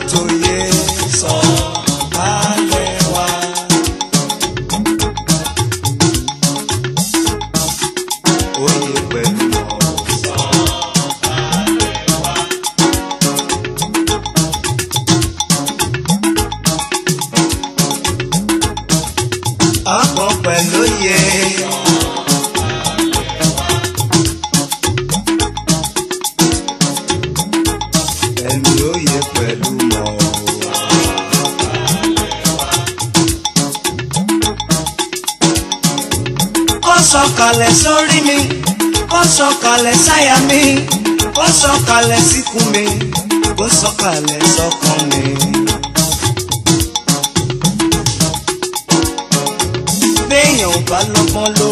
you. balọ́gbọ́n alone.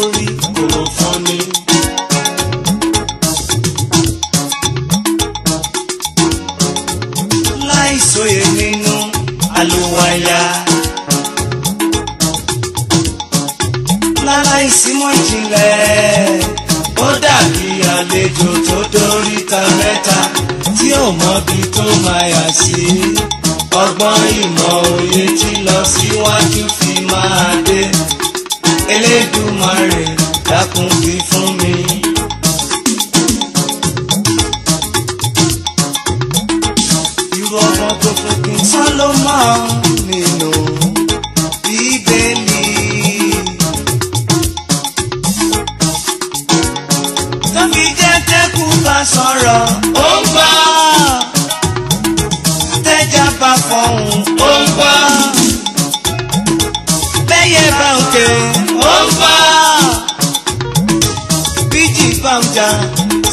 bá ń jà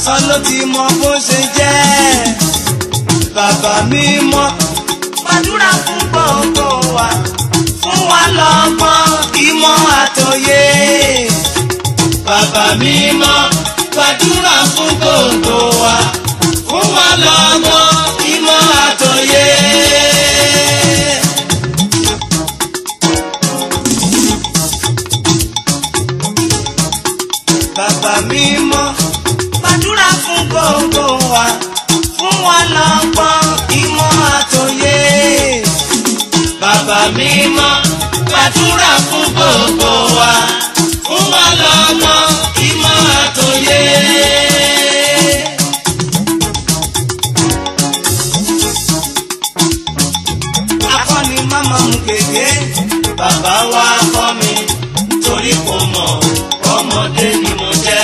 sọ́n ló ti mọ bó ṣe jẹ́ bàbá mi mọ́. gbàdúrà fún gbogbo wa fún wa lọ́gbọ́n ìmọ̀ àtòyé bàbá mi mọ́ gbàdúrà fún gbogbo wa fún wa lọ́gbọ́n ìmọ̀ àtòyé. mímọ́ gbàdúrà fún gbogbo wa fún wa ìmọ̀ àtòyé. mama ń gègé bàbá wa kọ́ mi torí kò mọ̀ ọmọdé ni mo jẹ́.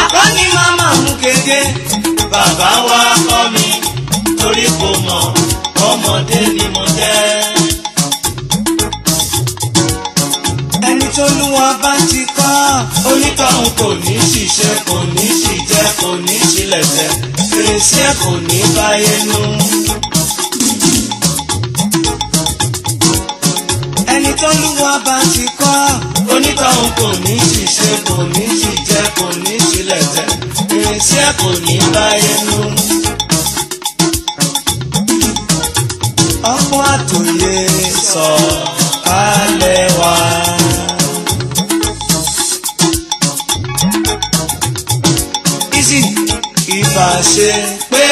akọni mama ń gègé bàbá wa kọ́ mi torí kò mọ̀ ọmọdé ni mo jẹ́. ẹni tó lù wọn bá ti kọ́. onítọ̀hún kò ní ṣiṣẹ́ kò ní ṣìjẹ́ kò ní ṣílẹ̀jẹ́ fèrèsé kò ní báyé nú. ẹni tó lù bá ti kọ́. onítọ̀hún kò ní ṣiṣẹ́ kò ní ṣìjẹ́ kò ní ṣílẹ̀jẹ́ iṣẹ́ kò ní báyé nù. ọmọ àtòyè sọ kálẹ̀ wá. ìsì ìbàṣe pé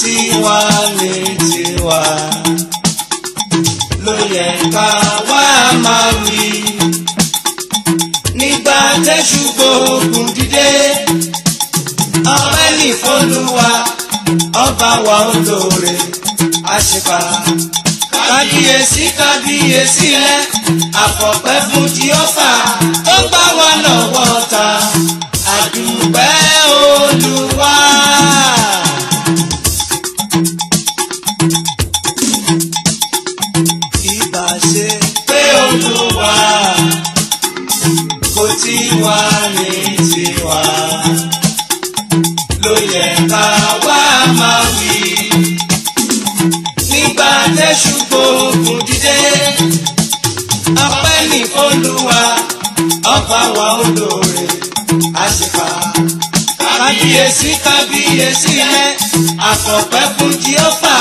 tiwa ló yẹ ká wá máa. bá wa ó lóore àṣepà. kábíyèsí kábíyèsí rẹ àfọ̀pẹ́ fún Jèhófà tó gbà wá lọ́wọ́ ta àdúpẹ́ Olúwa. ìbáṣe pé Olúwa kò olúwa ọba wa olóore àṣìfà kábíyèsí kábíyèsí rẹ àfọ̀pẹ́ fún jíọ́fà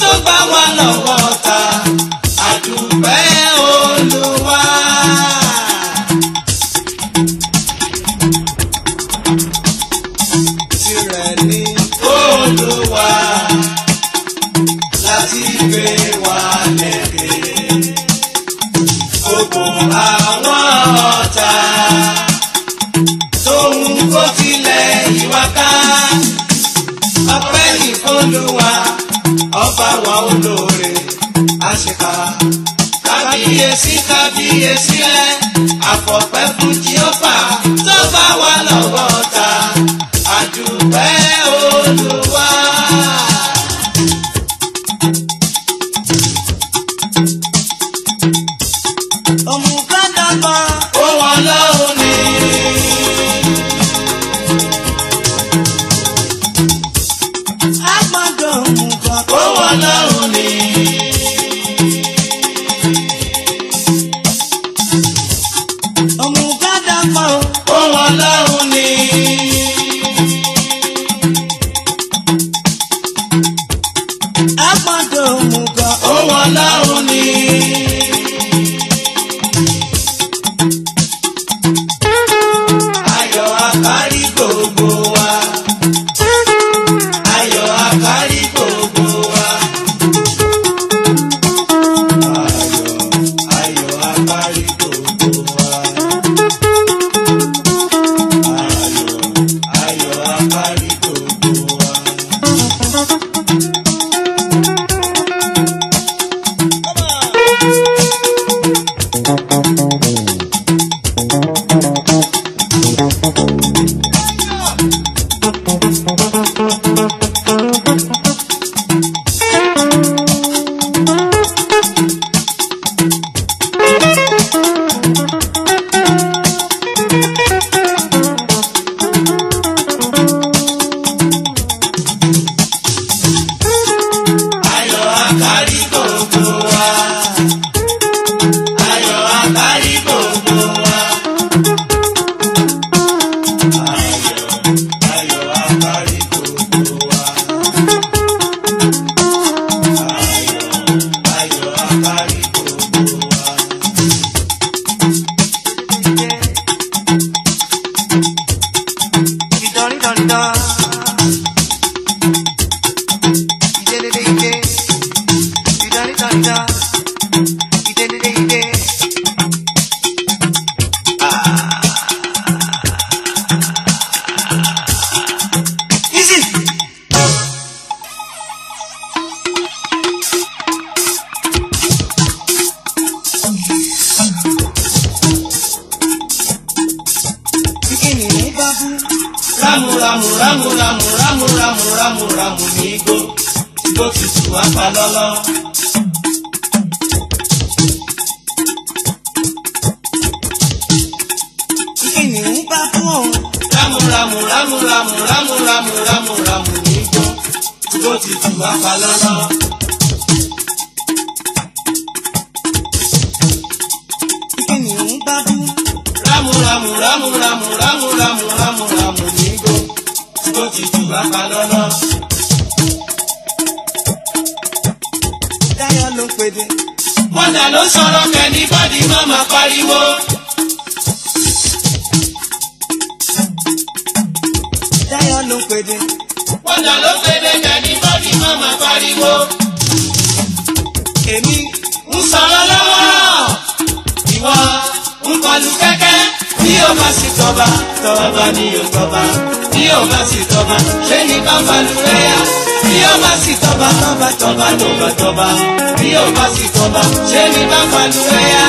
tó bá wà lọ́wọ́ ta àdùpẹ́ olúwa. kábíyèsí kábíyèsí rẹ àfọ̀pẹ́ fún jíọ́fà tó bá wà lọ́wọ́ ta àdùpẹ́. ramù ramù ramù ramù ramù nígbó ló ti tù wá pa lọ́lọ́. kìnìún bá bú. ramù ramù ramù ramù ramù ramù ramù ló ti tù wá Toba toba toba, tọba bí ọba sì tọba ṣé ní bá fàlùwẹ́yà.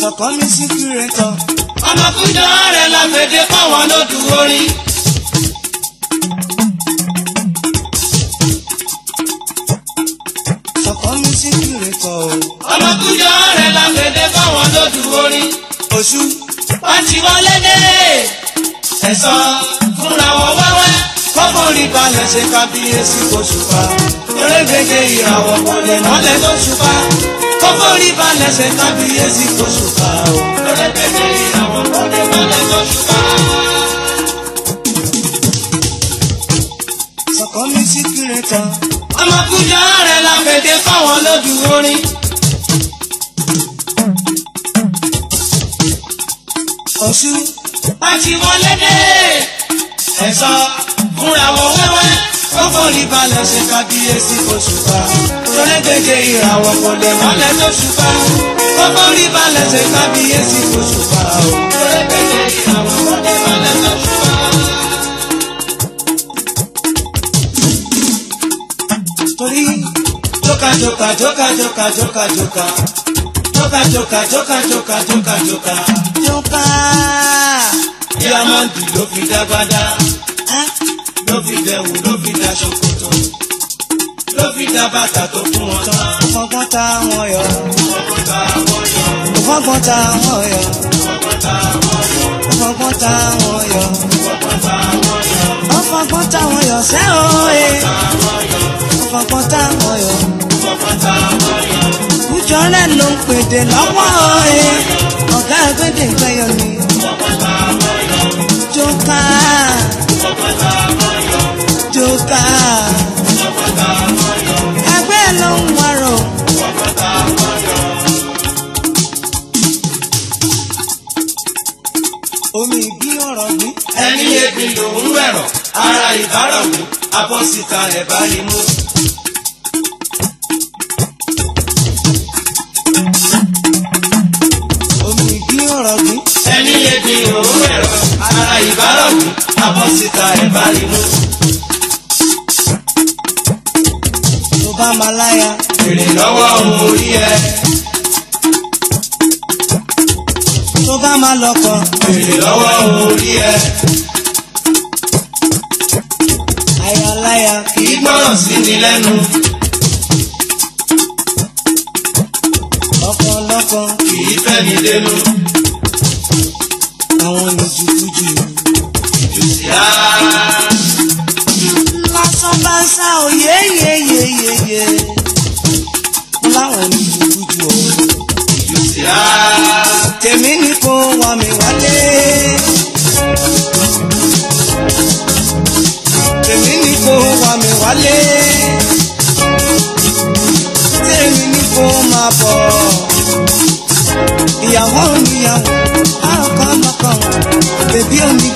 sọ̀kọ́ mi sí kúrẹ́ tán. ọmọkùnjọ rẹ̀ la fèdè pọ̀wọ́n ló dùn orí. mi sí kúrẹ́ tán. ọmọkùnjọ rẹ̀ la fèdè pọ̀wọ́n ló dùn orí. oṣù. wọ́n ti wọlé dé ẹ̀sán fúnra wọn wẹ́wẹ́ kọ́kùnrin balẹ̀ ṣe kábíyèsí kòṣùpá erégbèdè ìràwọ̀ mọ̀lẹ̀ mọ́lẹ̀ lóṣùpá kọ́kùnrin balẹ̀ ṣe kábíyèsí kòṣùpá erégbèdè ìràwọ̀ mọ̀lẹ̀ mọ́lẹ̀ lóṣùpá. sọ̀kọ́ mi sí kiri tán ọmọkùnrin ààrẹ la fèdè fáwọn lójú orin. ọ̀ṣun pàṣẹ wọn lédè ẹ̀sọ́ fúnra wọn wẹ́wẹ́ kókó rí balẹ̀ ṣe kábíyèsí òṣùpá tọ́lẹ́gbẹ̀jẹ̀ ìràwọ̀ kò lè wálẹ̀ tó ṣùpá kókó rí balẹ̀ ṣe kábíyèsí òṣùpá tọ́lẹ́gbẹ̀jẹ̀ ìràwọ̀ kò lè wálẹ̀ tó ṣùpá. torí jókàjókà jókàjókà jókàjókà jókàjókà jókàjókà ló ká. díámọ́ǹdì ló fi dágbádá ló fi dẹ̀wù ló fi dá ṣòkòtò ló fi dá bàtà tó fún wọn tán. ọgbọ́n ta wọn yọ. ọgbọ́n ta wọn yọ. ọgbọ́n ta wọn yọ. ọgbọ́n ta wọn yọ. ọgbọ́n ta wọn yọ. ọgbọ́n ta wọn yọ. ọgbọ́n ta wọn yọ sẹ́wọ̀n. ọgbọ́n ta wọn yọ. ọgbọ́n ta wọn yọ. ọgbọ́n ta wọn yọ jọlẹ ló ń pèdè lọ́wọ́ ẹ ọ̀gá gbèdè gbẹyọ ni. joka joka ẹgbẹ́ ló ń wọ̀rọ̀. omi bí ọ̀rọ̀ mi. ẹni ebi lòún wẹ̀rọ̀ ara ìbárọ̀ mi abọ́síta ẹ̀ bá yín mú. ara ìbáramu abọ́ síta ẹ̀ bá rí mú. tó bá máa láya. èrè lọ́wọ́ òun orí ẹ. tó bá máa lọ́kọ. èrè lọ́wọ́ òun orí ẹ. àyàláyà. kì í gbọ́ràn sí ni lẹ́nu. ọkọ lọ́kọ. kì í fẹ́ ni lẹ́nu ọlọ́run lójútújú. lásán bá ń sá òye yeyeyeye láwọn lójútújú ọ̀hún. tèmi ni kò wà mí wálé. ni kò wà mí wálé. ni kò máa bọ̀ ìyàwó Gracias.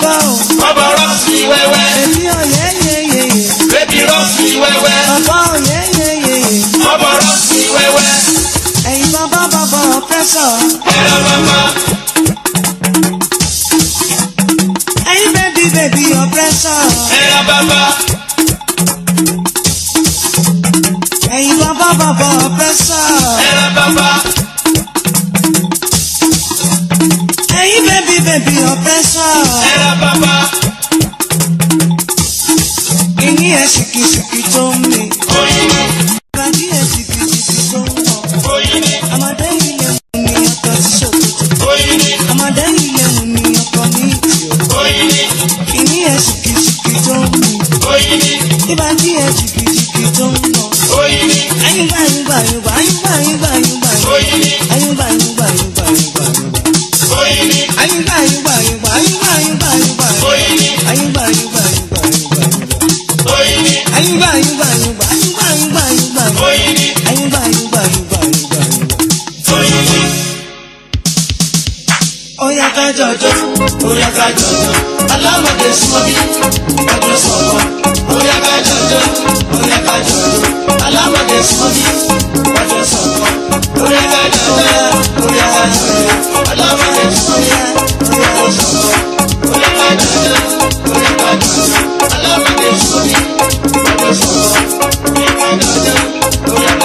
bàbá o. Bàbá rọ́ọ̀sì wẹ́wẹ́. Èmi ò yẹ yẹ yẹ yẹ. Bébí rọ́ọ̀sì wẹ́wẹ́. Bàbá ò yẹ yẹ yẹ yẹ. Bàbá rọ́ọ̀sì wẹ́wẹ́. Ẹ̀yin bàbá bàbá ọ̀pẹ́sọ̀. Bàbá bàbá. Ẹ̀yin bébí bébí ọ̀pẹ́sọ̀. Ẹ̀yin bàbá.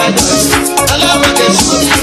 alábàtẹ̀sù alábàtẹ̀sù.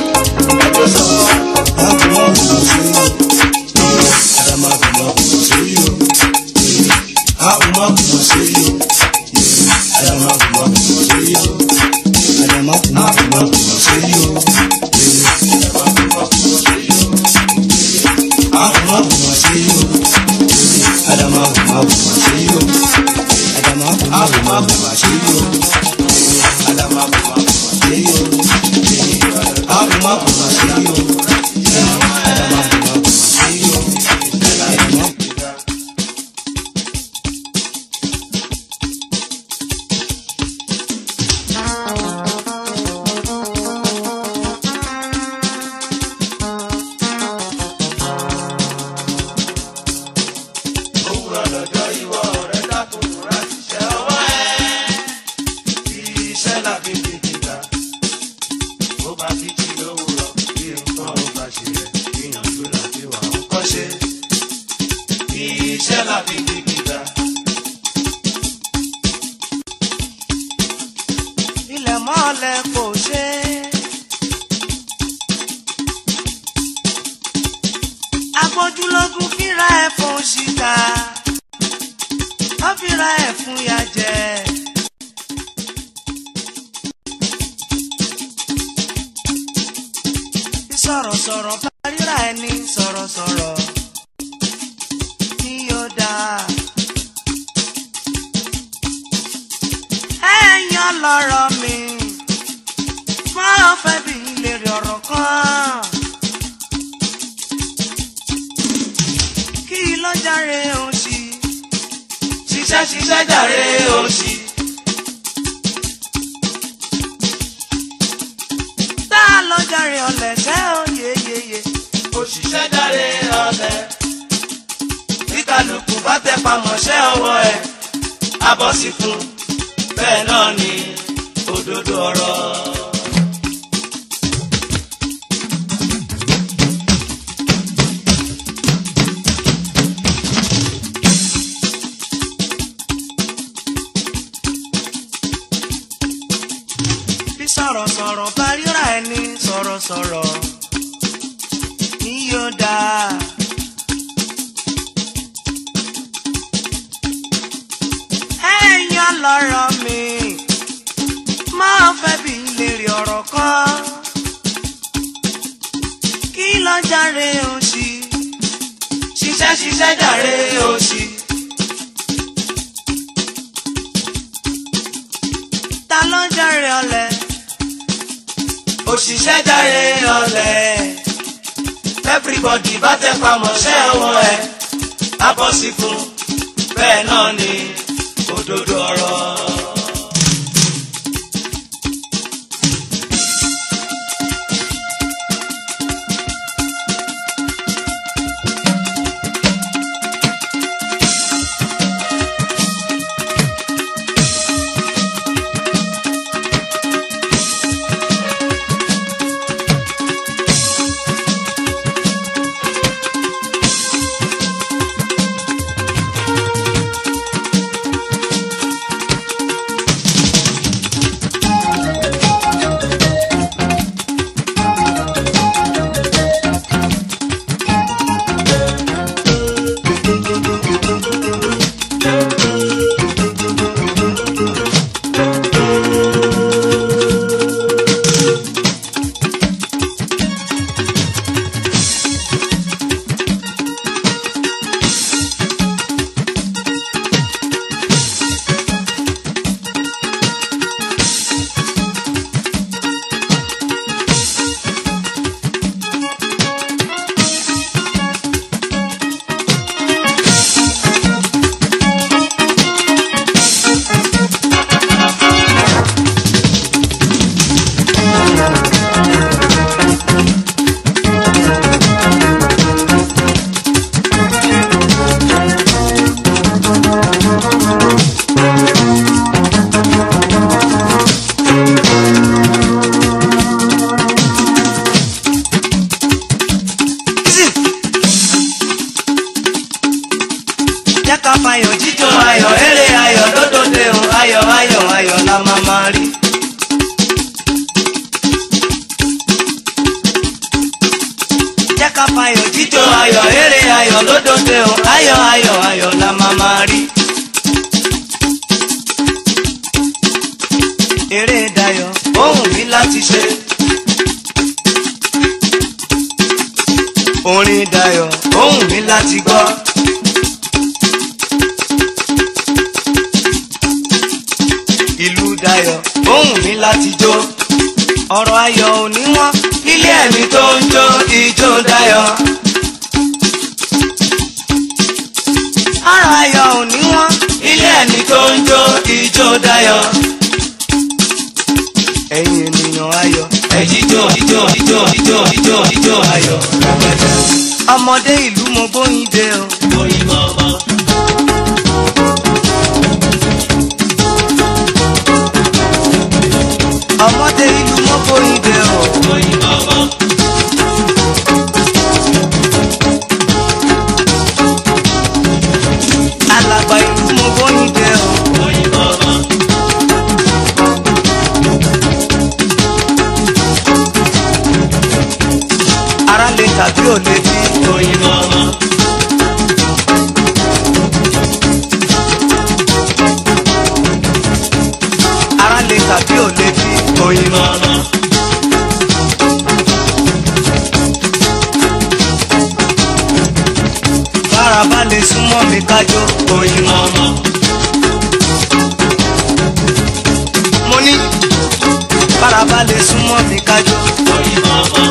kálukú bá tẹ pamọ́ṣẹ́ ọwọ́ ẹ̀ abọ́ sí fún bẹ́ẹ̀ náà ni òdodo ọ̀rọ̀. bí sọ̀rọ̀sọ̀rọ̀ bá ríra ẹni sọ̀rọ̀sọ̀rọ̀. ṣiṣẹ́ jàre òṣì. ta ló ń jàre ọ̀lẹ òṣìṣẹ́ jàre ọ̀lẹ everybody bá tẹ pamọ́ ṣẹ́ ọwọ́ ẹ̀ abọ́sí fún bẹ́ẹ̀ náà ni òdodo. orin dayọ̀ ohùn mi láti gbọ́. ìlú dayọ̀ ohùn mi láti jó ọ̀rọ̀ ayọ̀ oníwọ̀n nílé ẹ̀mí tó ń jó ijó dayọ̀. ọ̀rọ̀ ayọ̀ oníwọ̀n nílé ẹ̀mí tó ń jó ijó dayọ̀. ẹ̀yin ẹ̀jíjọ́ ìjọ́ ìjọ́ ìjọ́ ìjọ́ ìjọ́ ayọ̀ lágbájá. ọmọdé ìlú mọ bóyin dé o. bóyin mọ ọmọ. oyin mama. farabalẹ̀ súnmọ́ mi kájọ oyin mama. mo ní farabalẹ̀ súnmọ́ mi kájọ oyin mama.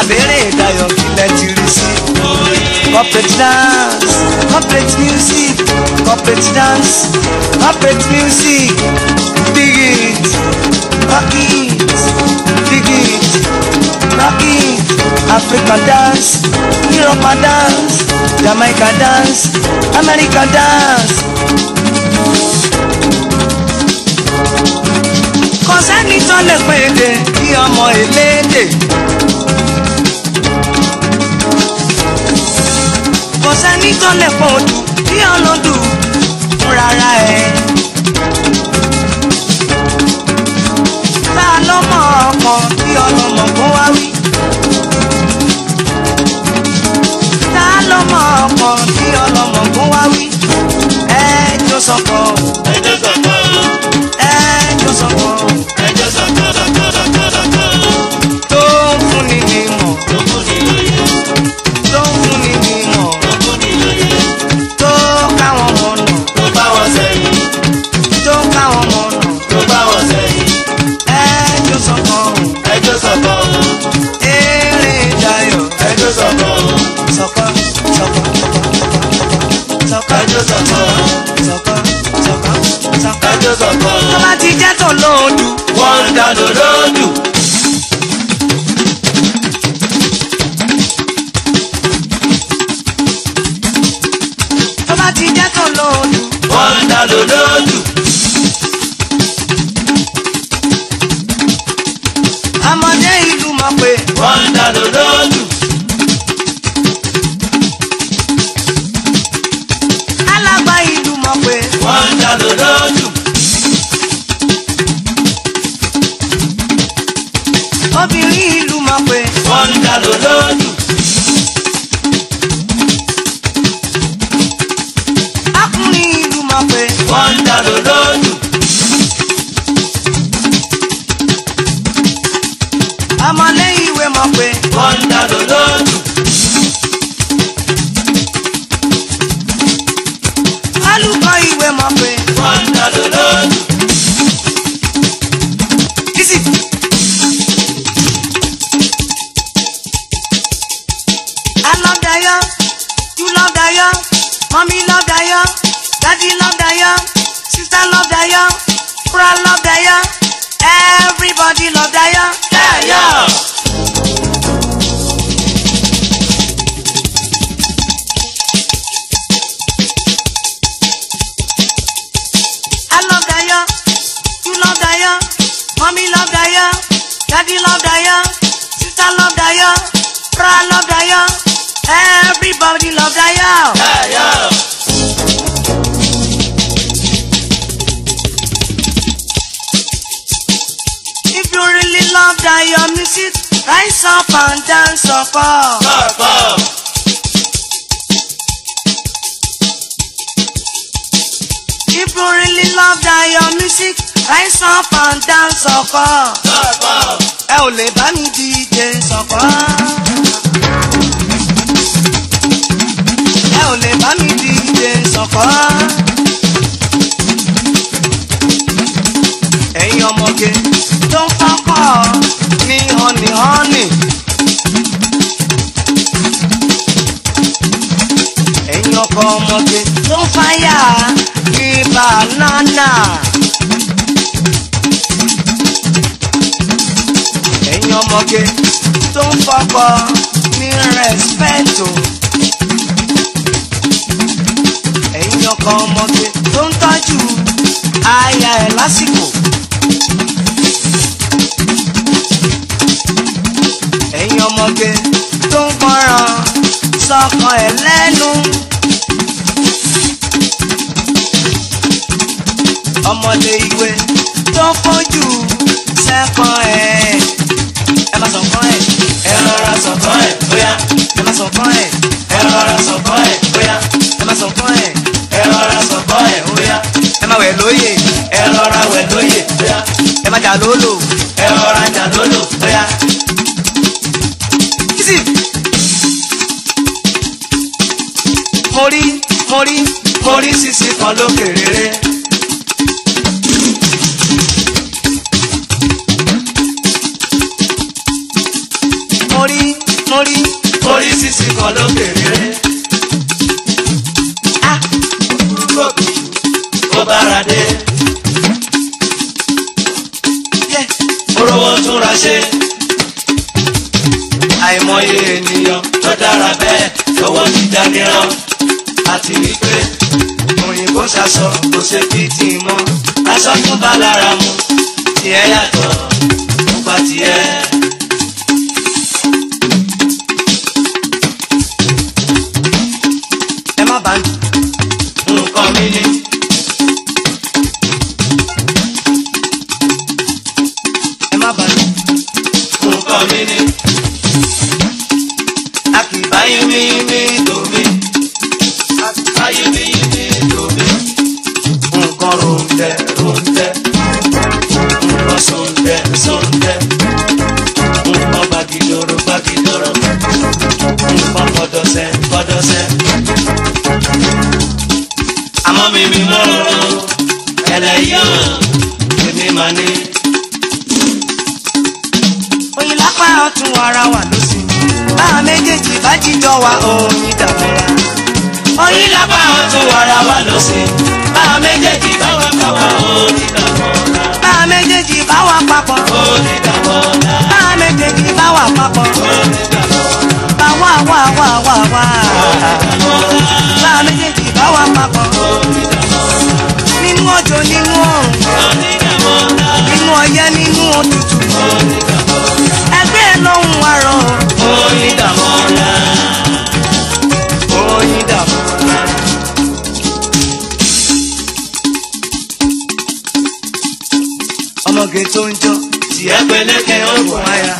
abẹ́rẹ́ ìdayọ̀ kílẹ̀ ti rí sí. corporate dance corporate music. Puppet dance, puppet music, dig it, rock it, dig it, rock it. Africa dance, Europe dance, Jamaica dance, America dance. Kò sẹ́ni tó lè pèdè bí ọmọ elédè. Kò sẹ́ni tó lè pọ̀ dùn bí ọlọ́dún fúnra ra ẹ̀. ta ló mọ ọkàn tí ọlọ́mọ kún wá wí. ta ló mọ ọkàn tí ọlọ́mọ kún wá wí. ẹ jọ sọ People really love that your music rise up and dance sọ̀kọ̀. pọ̀ pọ̀. ẹ ò lè bá mi díje me ẹ ò lè bá mi díje sọ̀kọ̀. ẹ̀yin ọmọge tó ń nǹkan ọmọdé tó fáyà bí banana. ẹ̀yin ọmọge tó ń fọkọ ní rẹ́spẹ̀tò. ẹ̀yin ọkọ ọmọge tó ń tọ́jú aya ẹ̀ lásìkò. ẹ̀yin ọmọge tó ń gbọ́ràn sọ́kọ ẹ̀ lẹ́nu. ọmọdé ìwé tó kánjú sẹ́kàn ẹ̀ ẹ má sọ̀kan ẹ̀ ẹ rọra sọ̀kan ẹ̀ bóyá ẹ má sọ̀kan ẹ̀ ẹ rọra sọ̀kan ẹ̀ bóyá ẹ má sọ̀kan ẹ̀ ẹ rọra sọ̀kan ẹ̀ bóyá ẹ má wẹ̀ lóye ẹ rọra wẹ̀ lóye bóyá ẹ má jà lólò ẹ rọra jà lólò bóyá. mo rí mo rí mo rí sisi kan lókè rere. nírọ̀ àti wípé òyìnbó ṣaṣọ kò ṣe fi tì í mọ́ aṣọ tó bá lára mu tiẹ̀ yàtọ̀ nípa tiẹ̀. oyin kàwọ́ra oyin lápá ọ̀tún wàrà wà lọ́sẹ̀ bá a méjèèjì bá wà papọ̀ oyin kàwọ́ra bá a méjèèjì bá wà papọ̀ oyin kàwọ́ra bá a méjèèjì bá wà papọ̀ oyin kàwọ́ra bá wà wà wà wà wà bá a méjèèjì bá wà papọ̀ nínú ọjọ́ nínú. que ogun Maya.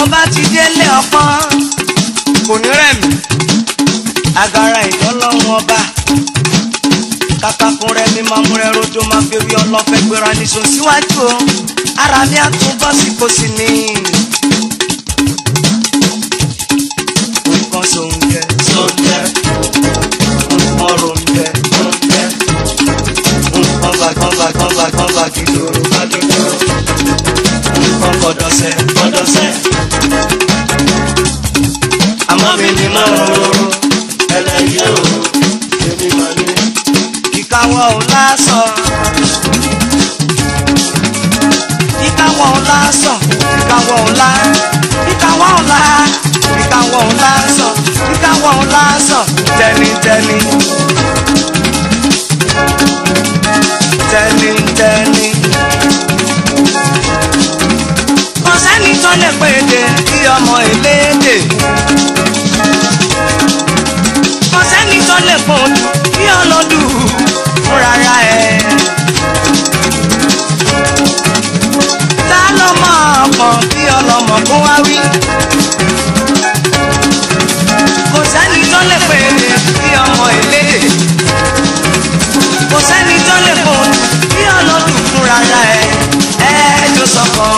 mo bá ti délé ọpọ́n kò ní rẹ̀ agara ìdánlọ́wọ́ ọba katakun rẹ mi máa mú rẹ rojo máa fi orí ọlọ́fẹ́ gbéra níṣó síwájú o ara mi àtún bọ́sì kò sì ní. nǹkan sóúnjẹ sóúnjẹ nǹkan róúnjẹ róúnjẹ nǹkan bàgbọ́n bàgbọ́n bàgbọ́n bàgbọ́n bàgbọ́n nǹkan kọ̀dọ̀sẹ̀ kọ̀dọ̀sẹ̀ mọ́ mi ní mọ́ o ẹlẹ́yẹ o èmi mọ̀ ni kíkáwọ́ ò lásán. kíkáwọ́ ò lásán kíkáwọ́ ò lá kíkáwọ́ ò lá kíkáwọ́ ò lásán kíkáwọ́ ò lásán tẹnitẹni. tẹnitẹni. kọ́sẹ́ni tó lè pèdè kí ọmọ èlédè. kó wá wí. kò sẹ́ni tó lè pè é bí ọmọ elédè kò sẹ́ni tó lè pò bí ọlọ́dún fúnra ẹ̀ ẹ́ jọ sọ̀kọ̀.